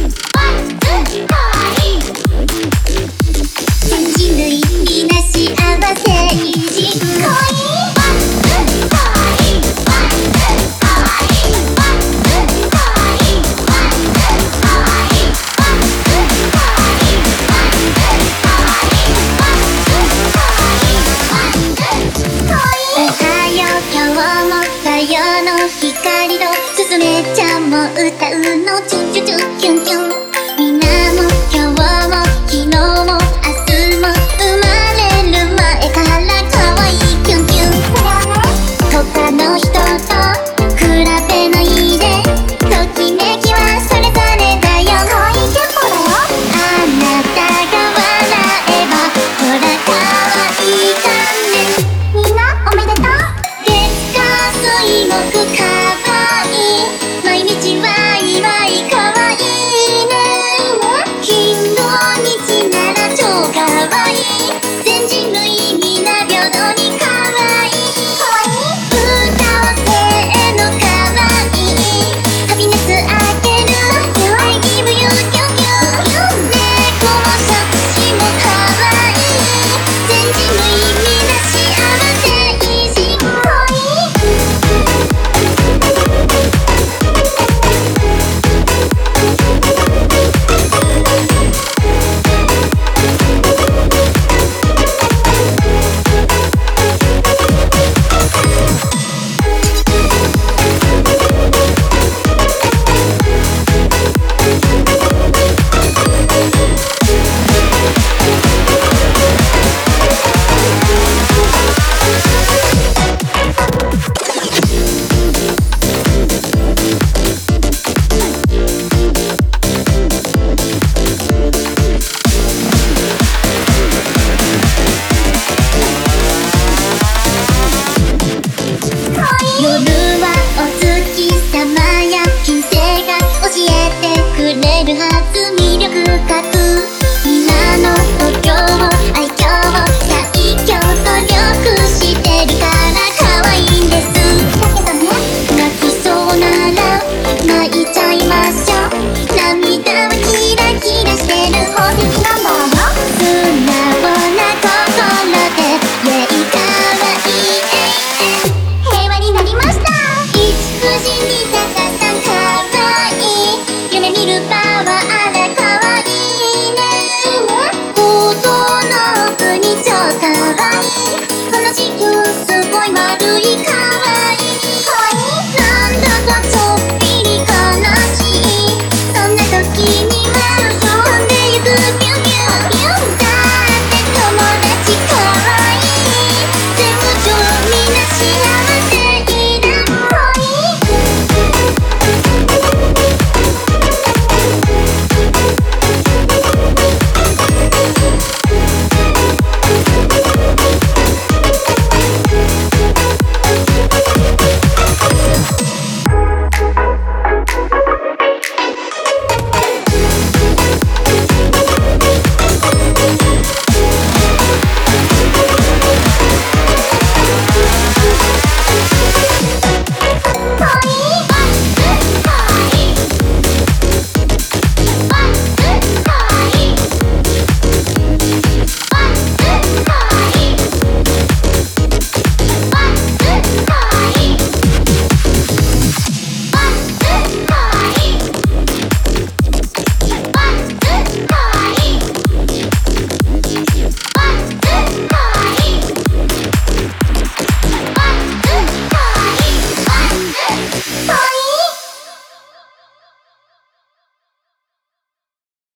Oh. 太陽の光とすずめちゃんも歌うの。チュンチュチュキュンキュン。y